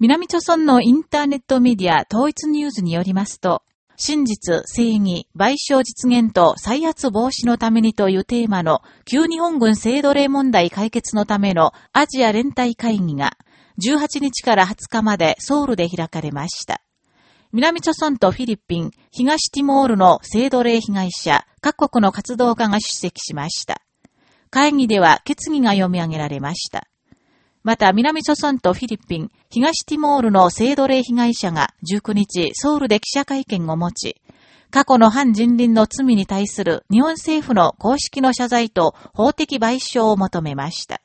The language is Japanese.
南朝村のインターネットメディア統一ニュースによりますと、真実、正義、賠償実現と再発防止のためにというテーマの旧日本軍制度例問題解決のためのアジア連帯会議が18日から20日までソウルで開かれました。南朝村とフィリピン、東ティモールの制度例被害者、各国の活動家が出席しました。会議では決議が読み上げられました。また、南諸村とフィリピン、東ティモールの性奴隷被害者が19日、ソウルで記者会見を持ち、過去の反人倫の罪に対する日本政府の公式の謝罪と法的賠償を求めました。